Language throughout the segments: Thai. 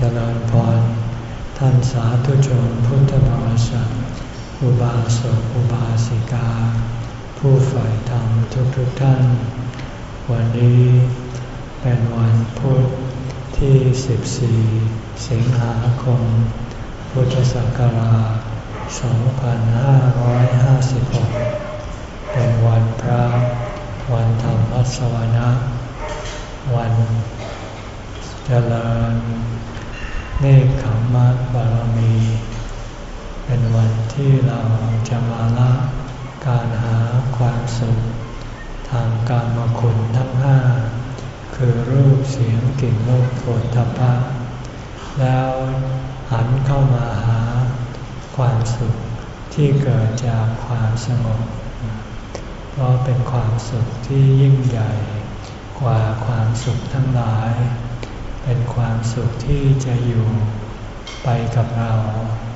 เจริญพร ท่านสาธุชนพุทธบริษัทอุบาสกอุบาสิกา ผู้ใฝ่ธรรมทุกทุกท่าน วันนี้เป็นวันพุธที่ 14 สิงหาคม พุทธศักราช 2556 เป็นวันพระ วันธรรมวัสวนะ วันเจริญ เนคขมมะบารมี เป็นวันที่เราจะมาละการหาความสุข ทางกามคุณทั้งห้าคือรูปเสียงกลิ่นรสโผฏฐัพพะแล้วหันเข้ามาหาความสุขที่เกิดจากความสงบเพราะเป็นความสุขที่ยิ่งใหญ่กว่าความสุขทั้งหลาย เป็นความสุขที่จะอยู่ไปกับเรา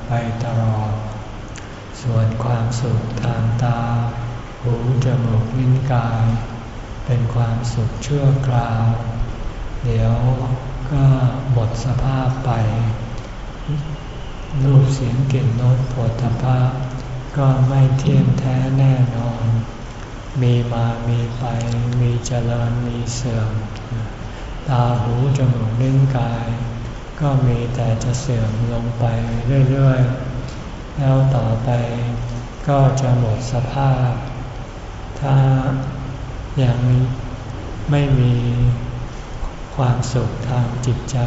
ไปตลอด ส่วนความสุขทางตา หูจมูกลิ้นกาย เป็นความสุขชั่วคราว เดี๋ยวก็หมดสภาพไป รูปเสียงกลิ่นรสผลทพะก็ไม่เที่ยงแท้แน่นอน มีมามีไป มีเจริญมีเสื่อม ตาหูจมูกลิ้นกาย ก็มีแต่จะเสื่อมลงไปเรื่อยๆ แล้วต่อไปก็จะหมดสภาพ ถ้ายังไม่มีความสุขทางจิตใจ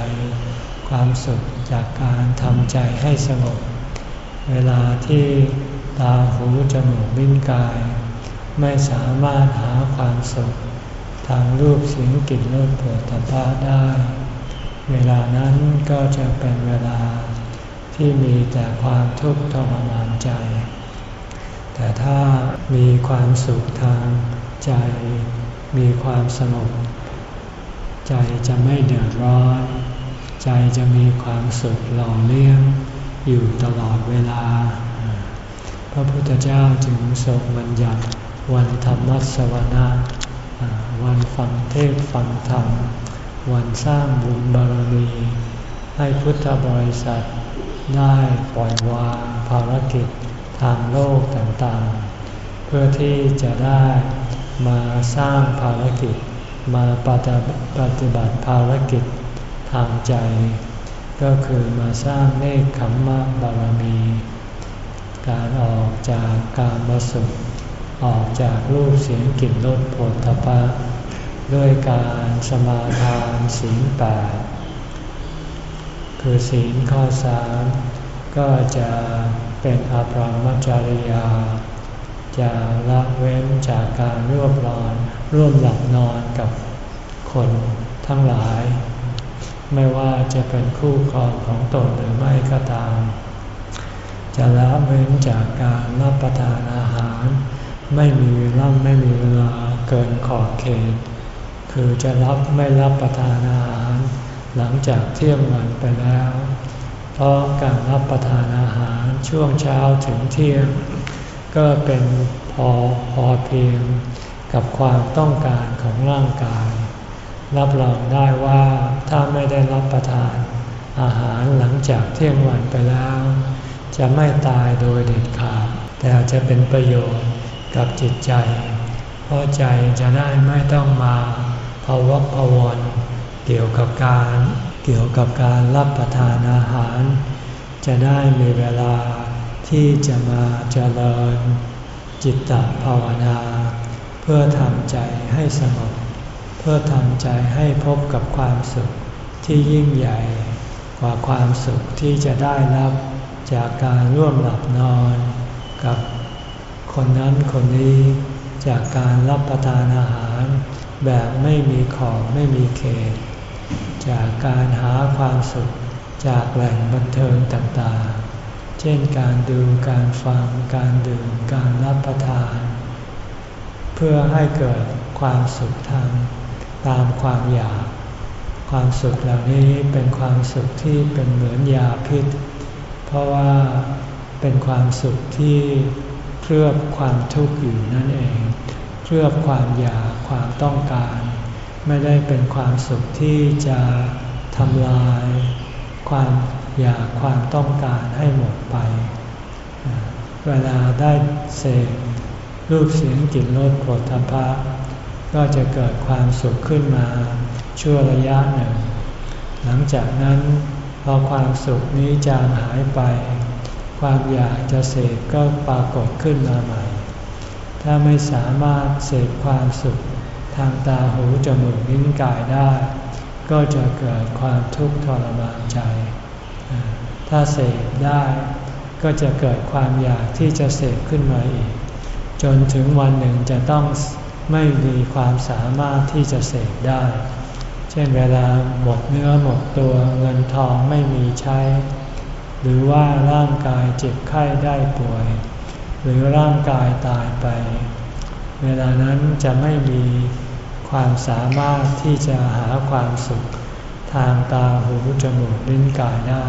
ความสุขจากการทำใจให้สงบ เวลาที่ตาหูจมูกลิ้นกาย ไม่สามารถหาความสุข ทางรูปเสียงกลิ่นรสผลตภะได้ เวลานั้นก็จะเป็นเวลาที่มีแต่ความทุกข์ทรมานใจ แต่ถ้ามีความสุขทางใจ มีความสงบใจจะไม่เดือดร้อน ใจจะมีความสุขหล่อเลี้ยงอยู่ตลอดเวลา พระพุทธเจ้าจึงทรงบัญญัติวันธรรมสวนา วันฟังเทศฟังธรรม วันสร้างบุญบารมี ให้พุทธบริษัทได้ปล่อยวางภารกิจทางโลกต่างๆ เพื่อที่จะได้มาสร้างภารกิจมาปฏิบัติภารกิจทางใจ ก็คือมาสร้างเนคขมมะบารมี การออกจากการมาสุข ออกจากรูปเสียงกลิ่นรสผลทพะด้วยการสมาทานศีลแปดคือศีลข้อสามก็จะเป็นอภรมจริยา จะละเว้นจากการร่วมรอนร่วมหลับนอนกับคนทั้งหลาย ไม่ว่าจะเป็นคู่ครองของตนหรือไม่ก็ตาม จะละเว้นจากการรับประทานอาหาร ไม่มีเวลาไม่มีเวลาเกินขอบเขต คือจะรับไม่รับประทานอาหาร หลังจากเที่ยงวันไปแล้ว เพราะการรับประทานอาหารช่วงเช้าถึงเที่ยง ก็เป็นพอพอเพียงกับความต้องการของร่างกาย รับรองได้ว่าถ้าไม่ได้รับประทานอาหารหลังจากเที่ยงวันไปแล้ว จะไม่ตายโดยเด็ดขาดแต่จะเป็นประโยชน์ กับจิตใจ เพราะใจจะได้ไม่ต้องมาภาวะพวนเกี่ยวกับการเกี่ยวกับการรับประทานอาหาร จะได้มีเวลาที่จะมาเจริญ จิตตภาวนา เพื่อทำใจให้สงบเพื่อทำใจให้พบกับความสุขที่ยิ่งใหญ่กว่าความสุขที่จะได้รับจากการร่วมหลับนอน กับ คนนั้นคนนี้จากการรับประทานอาหาร แบบไม่มีขอบไม่มีเขต จากการหาความสุขจากแหล่งบันเทิงต่างๆ เช่นการดูการฟังการดื่มการรับประทาน เพื่อให้เกิดความสุขทางตามความอยาก ความสุขเหล่านี้เป็นความสุขที่เป็นเหมือนยาพิษ เพราะว่าเป็นความสุขที่ เคลือบความทุกข์อยู่นั่นเอง เคลือบความอยากความต้องการ ไม่ได้เป็นความสุขที่จะทำลาย ความอยากความต้องการให้หมดไป เวลาได้เสพรูปเสียงกลิ่นรสผลทพะก็จะเกิดความสุขขึ้นมาชั่วระยะหนึ่ง หลังจากนั้นพอความสุขนี้จางหายไป ความอยากจะเสพก็ปรากฏขึ้นมาใหม่ ถ้าไม่สามารถเสพความสุขทางตาหูจมูกลิ้นกายได้ ก็จะเกิดความทุกข์ทรมานใจ ถ้าเสพได้ก็จะเกิดความอยากที่จะเสพขึ้นมาอีก จนถึงวันหนึ่งจะต้องไม่มีความสามารถที่จะเสพได้ เช่นเวลาหมดเนื้อหมดตัวเงินทองไม่มีใช้ หรือว่าร่างกายเจ็บไข้ได้ป่วย หรือร่างกายตายไป เวลานั้นจะไม่มีความสามารถที่จะหาความสุข ทางตาหูจมูกลิ้นกายได้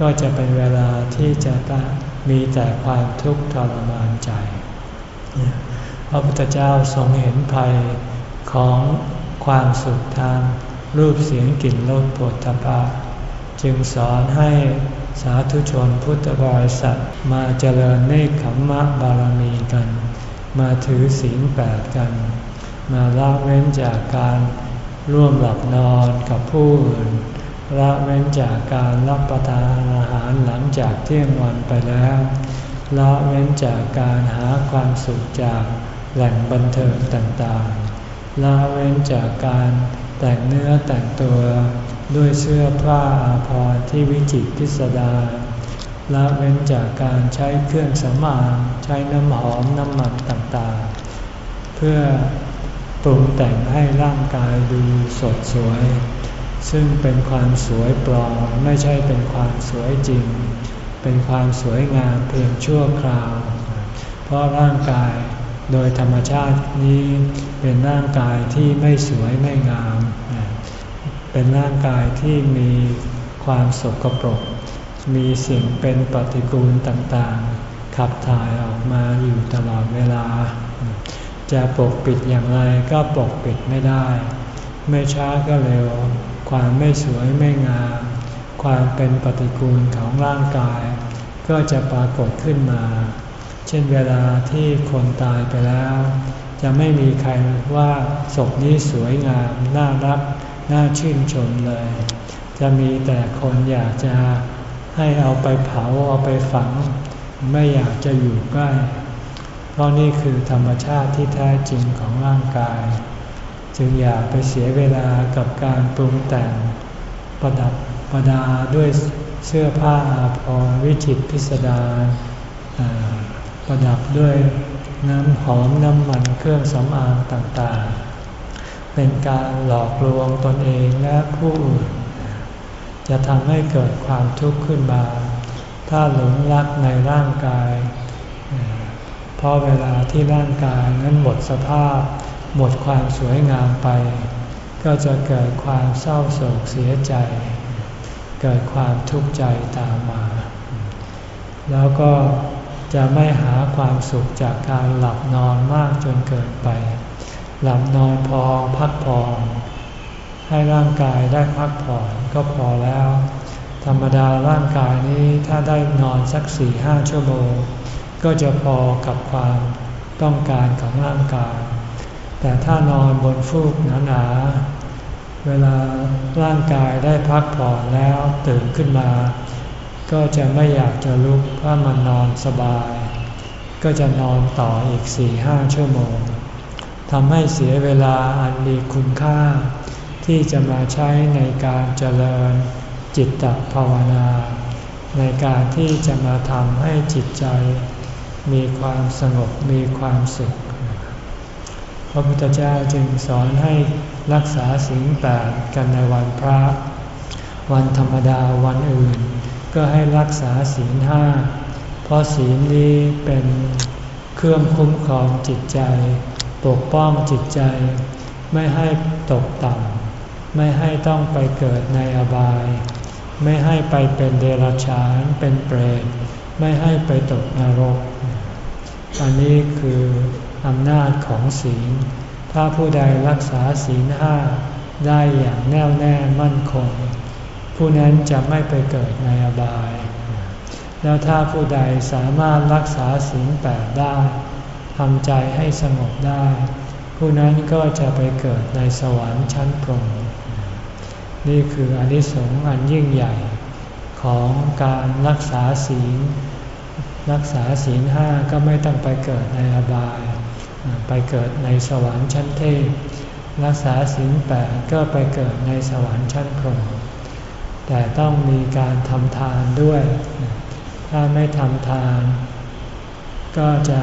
ก็จะเป็นเวลาที่จะมีแต่ความทุกข์ทรมานใจ พระพุทธเจ้าทรงเห็นภัยของความสุขทางรูปเสียงกลิ่นรสปวดทพะจึงสอนให้ สาธุชนพุทธบริษัทมาเจริญเนคขมมะบารมีกัน มาถือศีลแปดกัน มาละเว้นจากการร่วมหลับนอนกับผู้อื่นละเว้นจากการรับประทานอาหารหลังจากเที่ยงวันไปแล้วละเว้นจากการหาความสุขจากแหล่งบันเทิงต่างๆละเว้นจากการแต่งเนื้อแต่งตัว ด้วยเสื้อผ้าอาภรณ์ที่วิจิตพิสดารละเว้นจากการใช้เครื่องสำอางใช้น้ำหอมน้ำมันต่างๆ เพื่อปรุงแต่งให้ร่างกายดูสดสวย ซึ่งเป็นความสวยปลอมไม่ใช่เป็นความสวยจริง เป็นความสวยงามเพียงชั่วคราว เพราะร่างกายโดยธรรมชาตินี้เป็นร่างกายที่ไม่สวยไม่งาม เป็นร่างกายที่มีความสกปรก มีสิ่งเป็นปฏิกูลต่างๆ ขับถ่ายออกมาอยู่ตลอดเวลา จะปกปิดอย่างไรก็ปกปิดไม่ได้ ไม่ช้าก็เร็ว ความไม่สวยไม่งาม ความเป็นปฏิกูลของร่างกาย ก็จะปรากฏขึ้นมา เช่นเวลาที่คนตายไปแล้ว จะไม่มีใครว่าศพนี้สวยงาม น่ารัก น่าชื่นชมเลย จะมีแต่คนอยากจะให้เอาไปเผาเอาไปฝัง ไม่อยากจะอยู่ใกล้ เพราะนี่คือธรรมชาติที่แท้จริงของร่างกาย จึงอย่าไปเสียเวลากับการปรุงแต่งประดับประดาด้วยเสื้อผ้าอาภรณ์วิจิตพิสดารประดับด้วยน้ำหอมน้ำมันเครื่องสำอางต่างๆ เป็นการหลอกลวงตนเองและผู้อื่นจะทำให้เกิดความทุกข์ขึ้นมา ถ้าหลงรักในร่างกาย เพราะเวลาที่ร่างกายนั้นหมดสภาพ หมดความสวยงามไป ก็จะเกิดความเศร้าโศกเสียใจ เกิดความทุกข์ใจตามมา แล้วก็จะไม่หาความสุขจากการหลับนอนมากจนเกินไป หลับนอนพอพักผ่อนให้ร่างกายได้พักผ่อนก็พอแล้ว ธรรมดาร่างกายนี้ถ้าได้นอนสักสี่ห้าชั่วโมง ก็จะพอกับความต้องการของร่างกาย แต่ถ้านอนบนฟูกหนาๆเวลาร่างกายได้พักผ่อนแล้วตื่นขึ้นมา ก็จะไม่อยากจะลุกเพราะมันนอนสบาย ก็จะนอนต่ออีกสี่ห้าชั่วโมง ทำให้เสียเวลาอันมีคุณค่า ที่จะมาใช้ในการเจริญจิตตภาวนา ในการที่จะมาทำให้จิตใจ มีความสงบมีความสุข พระพุทธเจ้าจึงสอนให้รักษาศีลแปดกันในวันพระ วันธรรมดาวันอื่น ก็ให้รักษาศีลห้าเพราะศีลนี้เป็นเครื่องคุ้มครองจิตใจ ปกป้องจิตใจ ไม่ให้ตกต่ำไม่ให้ต้องไปเกิดในอบาย ไม่ให้ไปเป็นเดรัจฉานเป็นเปรตไม่ให้ไปตกนรก อันนี้คืออำนาจของศีล ถ้าผู้ใดรักษาศีลห้าได้อย่างแน่วแน่มั่นคง ผู้นั้นจะไม่ไปเกิดในอบาย แล้วถ้าผู้ใดสามารถรักษาศีลแปดได้ ทำใจให้สงบได้ ผู้นั้นก็จะไปเกิดในสวรรค์ชั้นพรหมนี่คืออนิสงส์อันยิ่งใหญ่ ของการรักษาศีล รักษาศีลห้าก็ไม่ต้องไปเกิดในอบาย ไปเกิดในสวรรค์ชั้นเทพรักษาศีลแปดก็ไปเกิดในสวรรค์ชั้นพรหมแต่ต้องมีการทำทานด้วย ถ้าไม่ทำทาน ก็จะ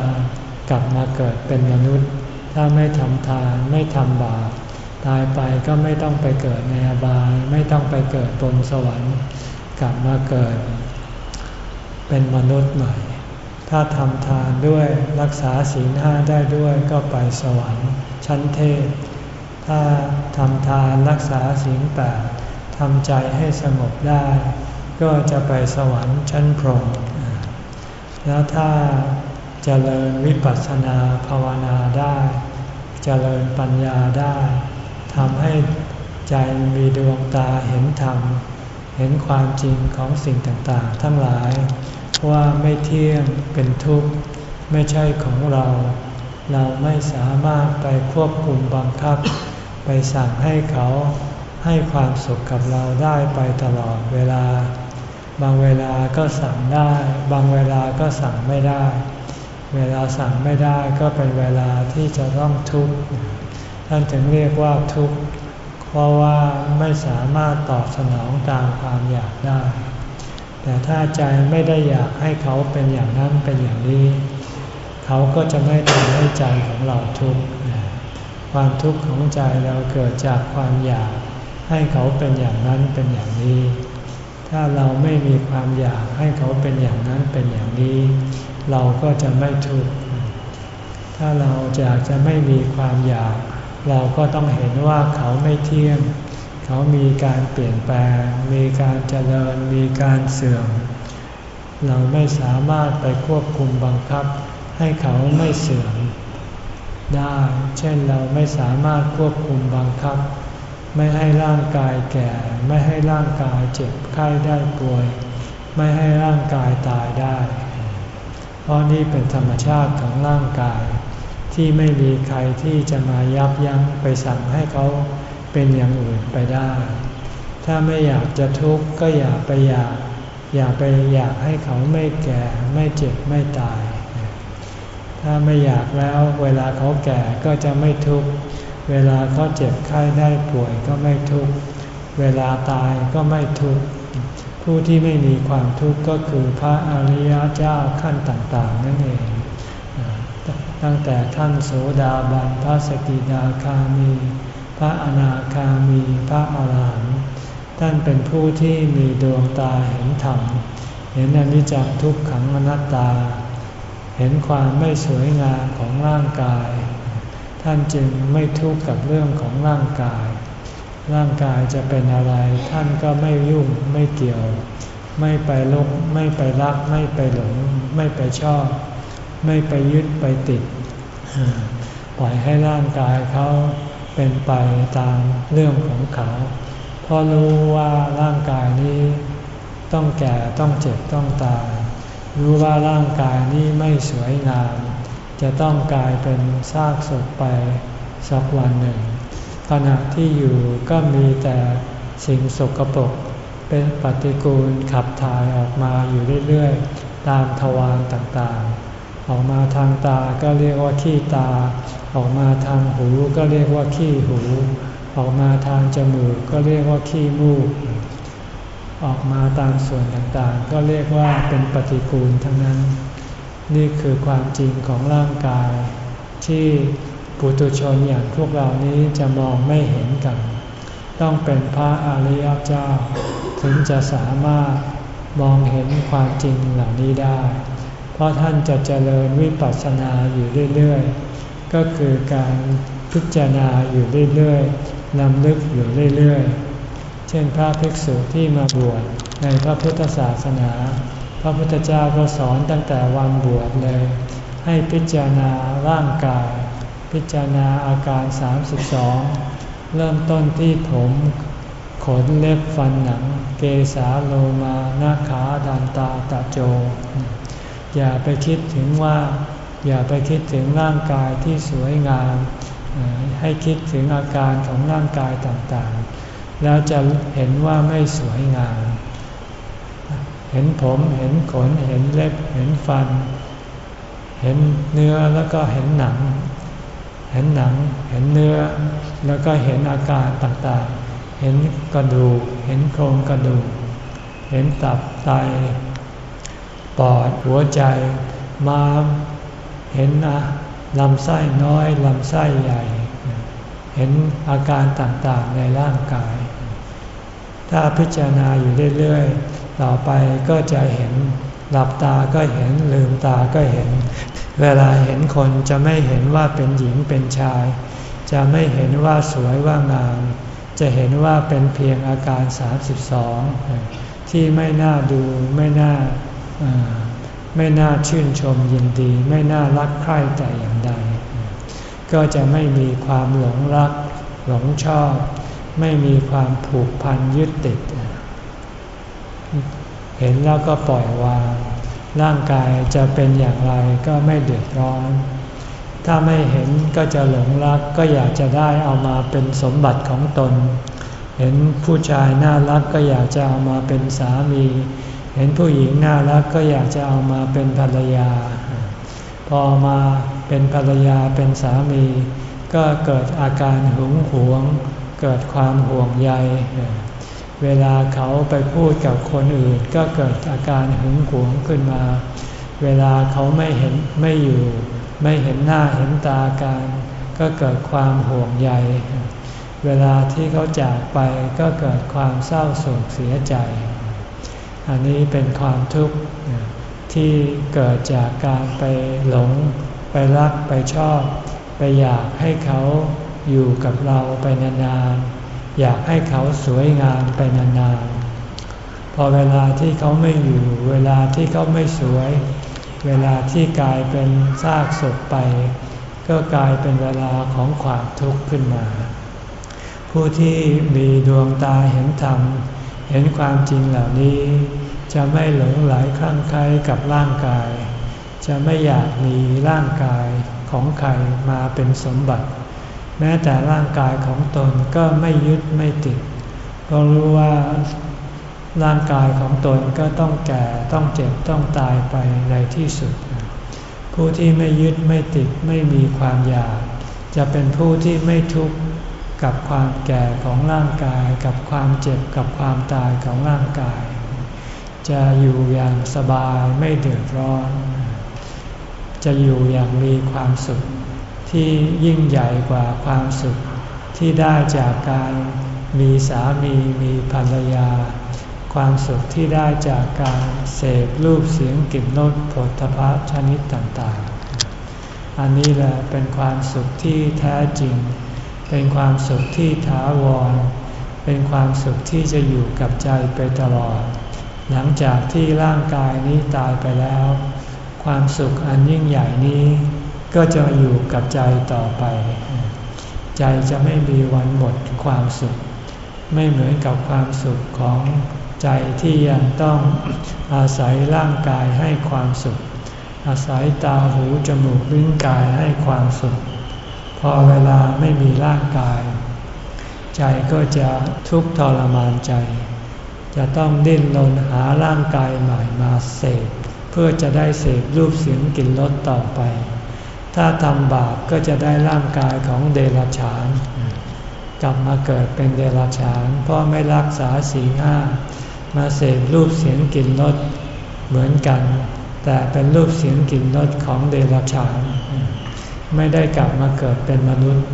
กลับมาเกิดเป็นมนุษย์ ถ้าไม่ทำทานไม่ทำบาปตายไปก็ไม่ต้องไปเกิดในอบาย ไม่ต้องไปเกิดบนสวรรค์ กลับมาเกิด เป็นมนุษย์ใหม่ ถ้าทำทานด้วยรักษาศีลห้าได้ด้วยก็ไปสวรรค์ชั้นเทพ ถ้าทำทานรักษาศีลแปดทำใจให้สงบได้ ก็จะไปสวรรค์ชั้นพรหมแล้วถ้า เจริญวิปัสสนาภาวนาได้ เจริญปัญญาได้ทำให้ใจมีดวงตาเห็นธรรม เห็นความจริงของสิ่งต่างๆ ทั้งหลาย ว่าไม่เที่ยงเป็นทุกข์ ไม่ใช่ของเรา เราไม่สามารถไปควบคุมบังคับ ไปสั่งให้เขาให้ความสุขกับเราได้ไปตลอดเวลา บางเวลาก็สั่งได้ บางเวลาก็สั่งไม่ได้ เวลาสั่งไม่ได้ก็เป็นเวลาที่จะต้องทุกข์ ท่านถึงเรียกว่าทุกข์ เพราะว่าไม่สามารถตอบสนองตามความอยากได้ แต่ถ้าใจไม่ได้อยากให้เขาเป็นอย่างนั้นเป็นอย่างนี้ เขาก็จะไม่ทำให้ใจของเราทุกข์ ความทุกข์ของใจเราเกิดจากความอยากให้เขาเป็นอย่างนั้นเป็นอย่างนี้ ถ้าเราไม่มีความอยากให้เขาเป็นอย่างนั้นเป็นอย่างนี้ เราก็จะไม่ทุกข์ ถ้าเราอยากจะไม่มีความอยาก เราก็ต้องเห็นว่าเขาไม่เที่ยง เขามีการเปลี่ยนแปลง มีการเจริญ มีการเสื่อม เราไม่สามารถไปควบคุมบังคับ ให้เขาไม่เสื่อมได้ เช่นเราไม่สามารถควบคุมบังคับ ไม่ให้ร่างกายแก่ ไม่ให้ร่างกายเจ็บไข้ได้ป่วย ไม่ให้ร่างกายตายได้ เพราะนี่เป็นธรรมชาติของร่างกาย ที่ไม่มีใครที่จะมายับยั้งไปสั่งให้เขาเป็นอย่างอื่นไปได้ ถ้าไม่อยากจะทุกข์ก็อย่าไปอยาก อย่าไปอยากให้เขาไม่แก่ไม่เจ็บไม่ตาย ถ้าไม่อยากแล้วเวลาเขาแก่ก็จะไม่ทุกข์ เวลาเขาเจ็บไข้ได้ป่วยก็ไม่ทุกข์ เวลาตายก็ไม่ทุกข์ ผู้ที่ไม่มีความทุกข์ก็คือพระอริยเจ้าขั้นต่างๆ นั่นเอง ตั้งแต่ท่านโสดาบันพระสกิดาคามี พระอนาคามี พระอาหารหันต์ท่านเป็นผู้ที่มีดวงตาเห็นธรรม เห็นอนิจจังทุกขังอนัตตา เห็นความไม่สวยงามของร่างกาย ท่านจึงไม่ทุกข์กับเรื่องของร่างกาย ร่างกายจะเป็นอะไร ท่านก็ไม่ยุ่งไม่เกี่ยว ไม่ไปลกไม่ไปรัก ไม่ไปหลง ไม่ไปชอบ ไม่ไปยึดไปติด ปล่อยให้ร่างกายเขาเป็นไปตามเรื่องของเขาเพราะรู้ว่าร่างกายนี้ต้องแก่ต้องเจ็บต้องตาย รู้ว่าร่างกายนี้ไม่สวยงาม จะต้องกลายเป็นซากศพไปสักวันหนึ่ง ขณะที่อยู่ก็มีแต่สิ่งสกปรกเป็นปฏิกูลขับถ่ายออกมาอยู่เรื่อยๆ ตามทวารต่างๆ ออกมาทางตาก็เรียกว่าขี้ตา ออกมาทางหูก็เรียกว่าขี้หู ออกมาทางจมูกก็เรียกว่าขี้มูก ออกมาตามส่วนต่างๆ ก็เรียกว่าเป็นปฏิกูลทั้งนั้น นี่คือความจริงของร่างกายที่ ปุถุชนอย่างพวกเรานี้จะมองไม่เห็นกัน ต้องเป็นพระอริยเจ้า ถึงจะสามารถมองเห็นความจริงเหล่านี้ได้ เพราะท่านจะเจริญวิปัสสนาอยู่เรื่อยๆ ก็คือการพิจารณาอยู่เรื่อยๆนำลึกอยู่เรื่อยๆ เช่นพระภิกษุที่มาบวชในพระพุทธศาสนา พระพุทธเจ้าก็สอนตั้งแต่วันบวชเลย ให้พิจารณาร่างกาย พิจารณาอาการ 32 เริ่มต้นที่ผมขนเล็บฟันหนัง เกสาโลมานาขาดันตาตะโจ อย่าไปคิดถึงว่า อย่าไปคิดถึงร่างกายที่สวยงาม ให้คิดถึงอาการของร่างกายต่างๆ แล้วจะเห็นว่าไม่สวยงาม เห็นผมเห็นขนเห็นเล็บเห็นฟัน เห็นเนื้อแล้วก็เห็นหนัง ห็นหนัง เห็นเนื้อ แล้วก็เห็นอาการต่างๆ เห็นกระดูก เห็นโครงกระดูก เห็นตับไต ปอด หัวใจ ม้าม เห็นนะลำไส้น้อย ลำไส้ใหญ่ เห็นอาการต่างๆในร่างกาย ถ้าพิจารณาอยู่เรื่อยๆ ต่อไปก็จะเห็น หลับตาก็เห็น ลืมตาก็เห็น เวลาเห็นคนจะไม่เห็นว่าเป็นหญิงเป็นชาย จะไม่เห็นว่าสวยว่างาม จะเห็นว่าเป็นเพียงอาการ 32 ที่ไม่น่าดูไม่น่าไม่น่าชื่นชมยินดี ไม่น่ารักใคร่แต่อย่างใด ก็จะไม่มีความหลงรัก หลงชอบ ไม่มีความผูกพันยึดติด เห็นแล้วก็ปล่อยวาง ร่างกายจะเป็นอย่างไรก็ไม่เดือดร้อน ถ้าไม่เห็นก็จะหลงรักก็อยากจะได้เอามาเป็นสมบัติของตน เห็นผู้ชายน่ารักก็อยากจะเอามาเป็นสามี เห็นผู้หญิงน่ารักก็อยากจะเอามาเป็นภรรยา พอมาเป็นภรรยาเป็นสามี ก็เกิดอาการหึงหวง เกิดความห่วงใย เวลาเขาไปพูดกับคนอื่นก็เกิดอาการหึงหวงขึ้นมา เวลาเขาไม่เห็นไม่อยู่ ไม่เห็นหน้าเห็นตาการก็เกิดความห่วงใย เวลาที่เขาจากไปก็เกิดความเศร้าโศกเสียใจ อันนี้เป็นความทุกข์ที่เกิดจากการไปหลง ไปรักไปชอบ ไปอยากให้เขาอยู่กับเราไปนานๆ อยากให้เขาสวยงามไปนานๆ พอเวลาที่เขาไม่อยู่ เวลาที่เขาไม่สวย เวลาที่กลายเป็นซากศพไป ก็กลายเป็นเวลาของความทุกข์ขึ้นมา ผู้ที่มีดวงตาเห็นธรรม เห็นความจริงเหล่านี้ จะไม่หลงไหลคลั่งไคล้กับร่างกาย จะไม่อยากมีร่างกายของใครมาเป็นสมบัติ แม้แต่ร่างกายของตนก็ไม่ยึดไม่ติดเพราะรู้ว่าร่างกายของตนก็ต้องแก่ต้องเจ็บต้องตายไปในที่สุด ผู้ที่ไม่ยึดไม่ติดไม่มีความอยาก จะเป็นผู้ที่ไม่ทุกข์กับความแก่ของร่างกาย กับความเจ็บกับความตายของร่างกาย จะอยู่อย่างสบายไม่เดือดร้อน จะอยู่อย่างมีความสุข ที่ยิ่งใหญ่กว่าความสุขที่ได้จากการมีสามีมีภรรยา ความสุขที่ได้จากการเสพรูปเสียงกลิ่นรสผลทพะชนิดต่างๆ อันนี้แหละเป็นความสุขที่แท้จริง เป็นความสุขที่ถาวร เป็นความสุขที่จะอยู่กับใจไปตลอด หลังจากที่ร่างกายนี้ตายไปแล้ว ความสุขอันยิ่งใหญ่นี้ ก็จะอยู่กับใจต่อไป ใจจะไม่มีวันหมดความสุข ไม่เหมือนกับความสุขของใจที่ยังต้องอาศัยร่างกายให้ความสุข อาศัยตาหูจมูกลิ้นกายให้ความสุข พอเวลาไม่มีร่างกาย ใจก็จะทุกข์ทรมานใจ จะต้องดิ้นรนหาร่างกายใหม่มาเสพเพื่อจะได้เสพรูปเสียงกลิ่นรสต่อไป ถ้าทำบาปก็จะได้ร่างกายของเดรัจฉาน กลับมาเกิดเป็นเดรัจฉาน เพราะไม่รักษาสีห้า มาเสพรูปเสียงกลิ่นรสเหมือนกัน แต่เป็นรูปเสียงกลิ่นรสของเดรัจฉาน ไม่ได้กลับมาเกิดเป็นมนุษย์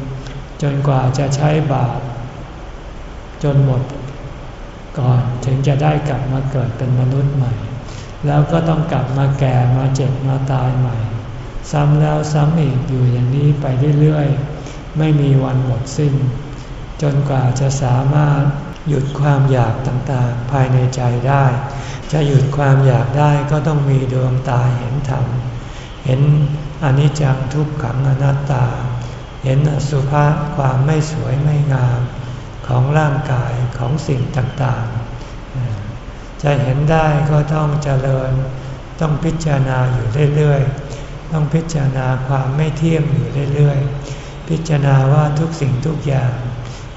จนกว่าจะใช้บาปจนหมดก่อนถึงจะได้กลับมาเกิดเป็นมนุษย์ใหม่ แล้วก็ต้องกลับมาแก่มาเจ็บมาตายใหม่ ซ้ำแล้วซ้ำอีกอยู่อย่างนี้ไปเรื่อยๆ ไม่มีวันหมดสิ้น จนกว่าจะสามารถหยุดความอยากต่างๆ ภายในใจได้ จะหยุดความอยากได้ก็ต้องมีดวงตาเห็นธรรม เห็นอนิจจังทุกขังอนัตตา เห็นอสุภะความไม่สวยไม่งาม ของร่างกายของสิ่งต่างๆ จะเห็นได้ก็ต้องเจริญ ต้องพิจารณาอยู่เรื่อยๆ ต้องพิจารณาความไม่เที่ยงอยู่เรื่อยๆ พิจารณาว่าทุกสิ่งทุกอย่าง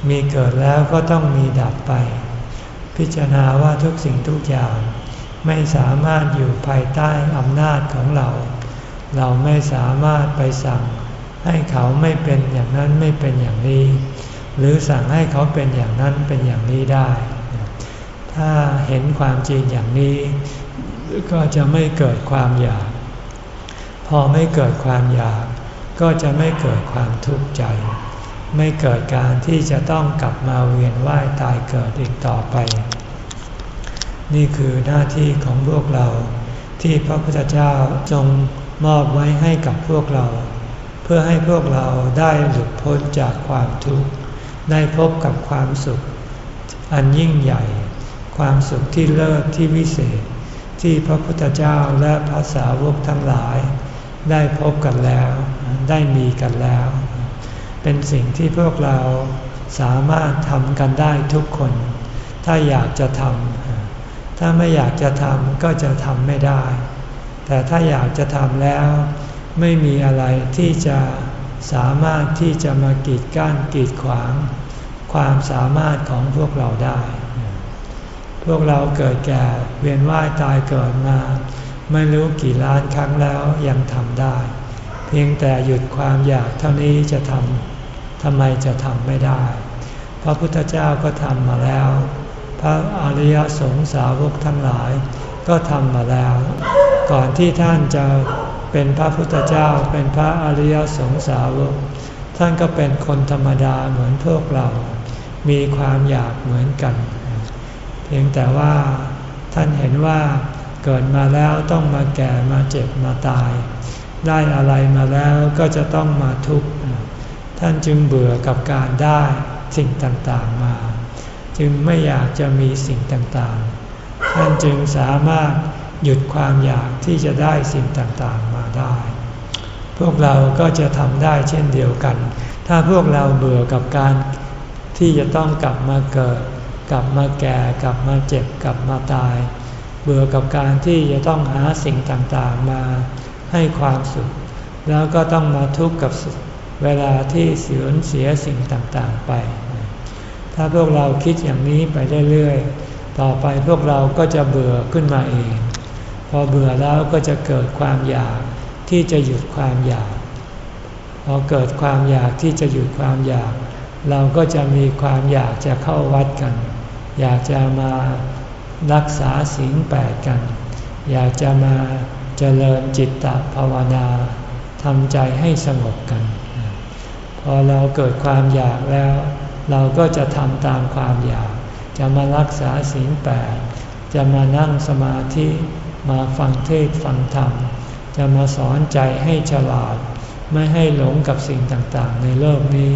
มีเกิดแล้วก็ต้องมีดับไป พิจารณาว่าทุกสิ่งทุกอย่าง ไม่สามารถอยู่ภายใต้อำนาจของเรา เราไม่สามารถไปสั่ง ให้เขาไม่เป็นอย่างนั้นไม่เป็นอย่างนี้ หรือสั่งให้เขาเป็นอย่างนั้นเป็นอย่างนี้ได้ ถ้าเห็นความจริงอย่างนี้ ก็จะไม่เกิดความอยาก พอไม่เกิดความอยาก ก็จะไม่เกิดความทุกข์ใจ ไม่เกิดการที่จะต้องกลับมาเวียนว่ายตายเกิดอีกต่อไป นี่คือหน้าที่ของพวกเรา ที่พระพุทธเจ้าทรงมอบไว้ให้กับพวกเรา เพื่อให้พวกเราได้หลุดพ้นจากความทุกข์ได้พบกับความสุข อันยิ่งใหญ่ ความสุขที่เลิศที่วิเศษ ที่พระพุทธเจ้าและพระสาวกทั้งหลาย ได้พบกันแล้ว ได้มีกันแล้ว เป็นสิ่งที่พวกเราสามารถทำกันได้ทุกคน ถ้าอยากจะทำถ้าไม่อยากจะทำก็จะทำไม่ได้ แต่ถ้าอยากจะทำแล้ว ไม่มีอะไรที่จะสามารถที่จะมากีดกั้นกีดขวาง ความสามารถของพวกเราได้ พวกเราเกิดแก่เวียนว่ายตายเกิดมา ไม่รู้กี่ล้านครั้งแล้วยังทำได้ เพียงแต่หยุดความอยากเท่านี้จะทำทำไมจะทำไม่ได้ พระพุทธเจ้าก็ทำมาแล้ว พระอริยสงสาวกทั้งหลายก็ทำมาแล้ว ก่อนที่ท่านจะเป็นพระพุทธเจ้าเป็นพระอริยสงสาวก ท่านก็เป็นคนธรรมดาเหมือนพวกเรา มีความอยากเหมือนกัน เพียงแต่ว่าท่านเห็นว่า เกิดมาแล้วต้องมาแก่มาเจ็บมาตาย ได้อะไรมาแล้วก็จะต้องมาทุกข์ ท่านจึงเบื่อกับการได้สิ่งต่างๆมา จึงไม่อยากจะมีสิ่งต่างๆ ท่านจึงสามารถหยุดความอยากที่จะได้สิ่งต่างๆมาได้ พวกเราก็จะทำได้เช่นเดียวกัน ถ้าพวกเราเบื่อกับการที่จะต้องกลับมาเกิด กลับมาแก่ กลับมาเจ็บ กลับมาตาย เบื่อกับการที่จะต้องหาสิ่งต่างๆมาให้ความสุข แล้วก็ต้องมาทุกข์กับเวลาที่เสียเสียสิ่งต่างๆไป ถ้าพวกเราคิดอย่างนี้ไปเรื่อยๆ ต่อไปพวกเราก็จะเบื่อขึ้นมาเอง พอเบื่อแล้วก็จะเกิดความอยากที่จะหยุดความอยาก พอเกิดความอยากที่จะหยุดความอยาก เราก็จะมีความอยากจะเข้าวัดกัน อยากจะมา รักษาศีลแปดกัน อยากจะมาเจริญจิตตภาวนาทำใจให้สงบกัน พอเราเกิดความอยากแล้ว เราก็จะทำตามความอยาก จะมารักษาศีลแปดจะมานั่งสมาธิมาฟังเทศฟังธรรม จะมาสอนใจให้ฉลาด ไม่ให้หลงกับสิ่งต่างๆ ในโลกนี้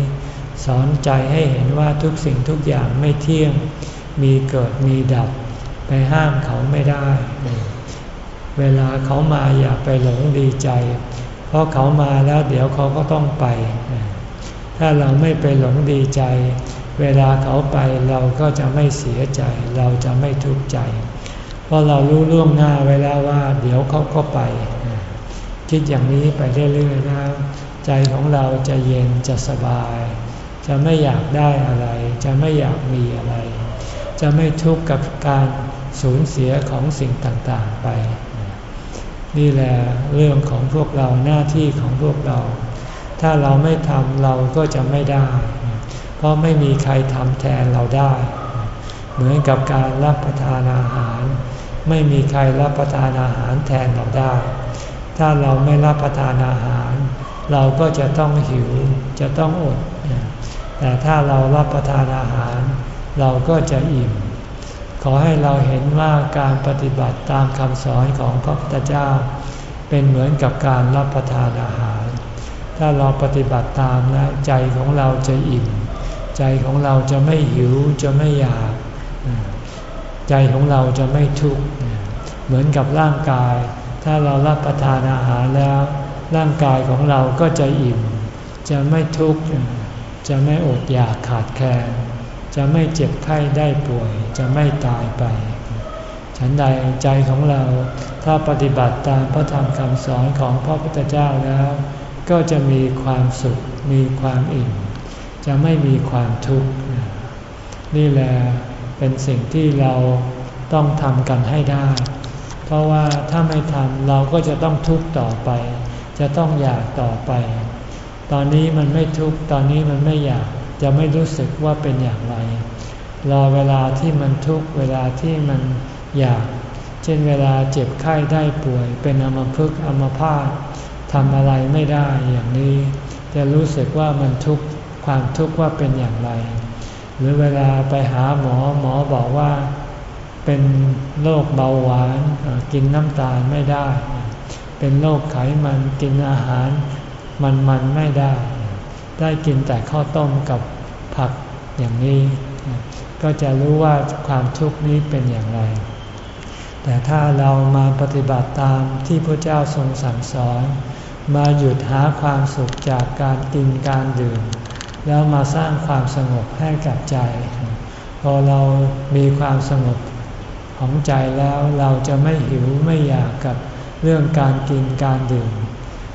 สอนใจให้เห็นว่าทุกสิ่งทุกอย่างไม่เที่ยง มีเกิดมีดับ ไปห้ามเขาไม่ได้ เวลาเขามาอย่าไปหลงดีใจ เพราะเขามาแล้วเดี๋ยวเขาก็ต้องไป ถ้าเราไม่ไปหลงดีใจ เวลาเขาไปเราก็จะไม่เสียใจ เราจะไม่ทุกข์ใจ เพราะเรารู้ล่วงหน้าไว้แล้วว่า เดี๋ยวเขาก็ไป คิดอย่างนี้ไปเรื่อยๆนะใจของเราจะเย็นจะสบาย จะไม่อยากได้อะไร จะไม่อยากมีอะไร จะไม่ทุกข์กับการ สูญเสียของสิ่งต่างๆไป นี่แหละเรื่องของพวกเราหน้าที่ของพวกเรา ถ้าเราไม่ทำเราก็จะไม่ได้ เพราะไม่มีใครทำแทนเราได้ เหมือนกับการรับประทานอาหาร ไม่มีใครรับประทานอาหารแทนเราได้ ถ้าเราไม่รับประทานอาหาร เราก็จะต้องหิวจะต้องอด แต่ถ้าเรารับประทานอาหาร เราก็จะอิ่ม ขอให้เราเห็นว่าการปฏิบัติตามคำสอนของพระพุทธเจ้า เป็นเหมือนกับการรับประทานอาหาร ถ้าเราปฏิบัติตามแล้วใจของเราจะอิ่ม ใจของเราจะไม่หิวจะไม่อยาก ใจของเราจะไม่ทุกข์เหมือนกับร่างกาย ถ้าเรารับประทานอาหารแล้ว ร่างกายของเราก็จะอิ่ม จะไม่ทุกข์จะไม่อดอยากขาดแคลน จะไม่เจ็บไข้ได้ป่วย จะไม่ตายไป ฉันใดใจของเราถ้าปฏิบัติตามพระธรรมคำสอนของพระพุทธเจ้าแล้ว ก็จะมีความสุข มีความอิ่ม จะไม่มีความทุกข์ นี่แหละเป็นสิ่งที่เราต้องทำกันให้ได้ เพราะว่าถ้าไม่ทำเราก็จะต้องทุกข์ต่อไป จะต้องอยากต่อไป ตอนนี้มันไม่ทุกข์ ตอนนี้มันไม่อยาก จะไม่รู้สึกว่าเป็นอย่างไร รอเวลาที่มันทุกเวลาที่มันอยาก เช่นเวลาเจ็บไข้ได้ป่วย เป็นอมพึกอมพาตทำอะไรไม่ได้อย่างนี้ จะรู้สึกว่ามันทุกข์ความทุกข์ว่าเป็นอย่างไร หรือเวลาไปหาหมอหมอบอกว่า เป็นโรคเบาหวานกินน้ำตาลไม่ได้ เป็นโรคไขมันกินอาหารมันมันไม่ได้ ได้กินแต่ข้าวต้มกับผักอย่างนี้ ก็จะรู้ว่าความทุกข์นี้เป็นอย่างไร แต่ถ้าเรามาปฏิบัติตามที่พระเจ้าทรงสั่งสอน มาหยุดหาความสุขจากการกินการดื่ม แล้วมาสร้างความสงบให้กับใจ พอเรามีความสงบของใจแล้วเราจะไม่หิวไม่อยากกับเรื่องการกินการดื่ม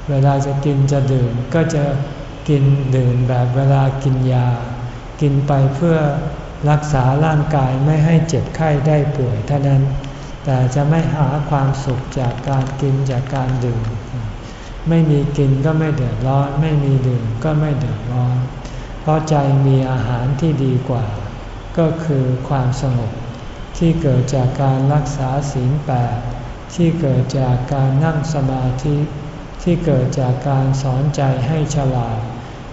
เวลาจะกินจะดื่มก็จะ กินดื่มแบบเวลากินยา กินไปเพื่อรักษาร่างกายไม่ให้เจ็บไข้ได้ป่วยเท่านั้น แต่จะไม่หาความสุขจากการกินจากการดื่ม ไม่มีกินก็ไม่เดือดร้อน ไม่มีดื่มก็ไม่เดือดร้อน เพราะใจมีอาหารที่ดีกว่า ก็คือความสงบที่เกิดจากการรักษาศีลแปดที่เกิดจากการนั่งสมาธิ ที่เกิดจากการสอนใจให้ฉลาด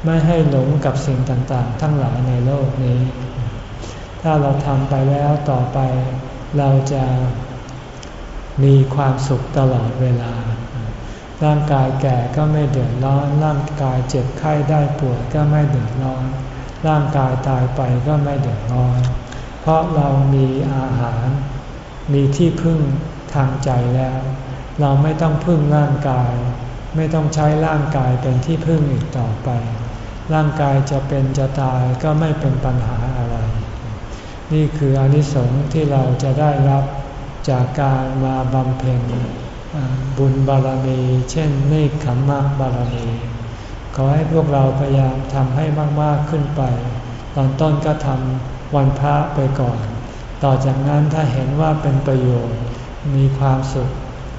ไม่ให้หลงกับสิ่งต่างๆ ทั้งหลายในโลกนี้ ถ้าเราทำไปแล้วต่อไป เราจะมีความสุขตลอดเวลา ร่างกายแก่ก็ไม่เดือดร้อน ร่างกายเจ็บไข้ได้ป่วยก็ไม่เดือดร้อน ร่างกายตายไปก็ไม่เดือดร้อน เพราะเรามีอาหาร มีที่พึ่งทางใจแล้ว เราไม่ต้องพึ่งร่างกาย ไม่ต้องใช้ร่างกายเป็นที่พึ่งอีกต่อไป ร่างกายจะเป็นจะตายก็ไม่เป็นปัญหาอะไร นี่คืออนิสงส์ที่เราจะได้รับจากการมาบำเพ็ญบุญบารมี เช่นเนคขมมะบารมี ขอให้พวกเราพยายามทำให้มาก ๆ ขึ้นไป ตอนต้นก็ทำวันพระไปก่อน ต่อจากนั้นถ้าเห็นว่าเป็นประโยชน์มีความสุข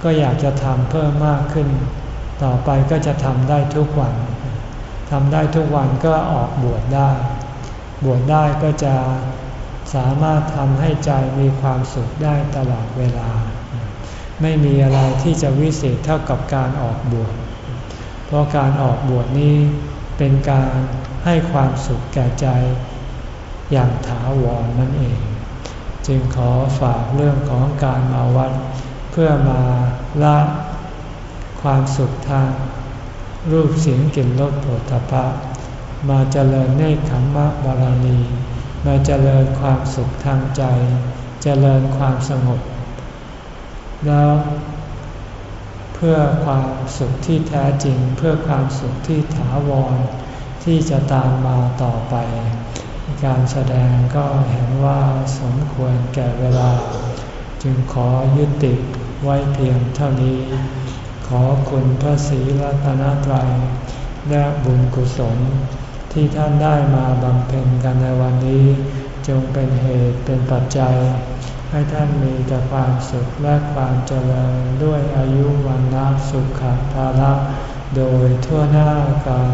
ก็อยากจะทำเพิ่มมากขึ้น ต่อไปก็จะทำได้ทุกวัน ทำได้ทุกวันก็ออกบวชได้ บวชได้ก็จะสามารถทำให้ใจมีความสุขได้ตลอดเวลา ไม่มีอะไรที่จะวิเศษเท่ากับการออกบวช เพราะการออกบวชนี้เป็นการให้ความสุขแก่ใจอย่างถาวรนั่นเอง จึงขอฝากเรื่องของการมาวัด เพื่อมาละความสุขทาง รูปเสียงกลิ่นรสโผฏฐพะ มาเจริญเนคขมมะบารมี มาเจริญความสุขทางใจ เจริญความสงบ แล้วเพื่อความสุขที่แท้จริง เพื่อความสุขที่ถาวร ที่จะตามมาต่อไป การแสดงก็เห็นว่าสมควรแก่เวลา จึงขอยุติไว้เพียงเท่านี้ อคุณพระศรีรัตนตรัยและบุญกุศล ที่ท่านได้มาบำเพ็ญกันในวันนี้ จงเป็นเหตุเป็นปัจจัย ให้ท่านมีแต่ความสุขและความเจริญด้วยอายุวันนับสุขภาละโดยทั่วหน้ากัน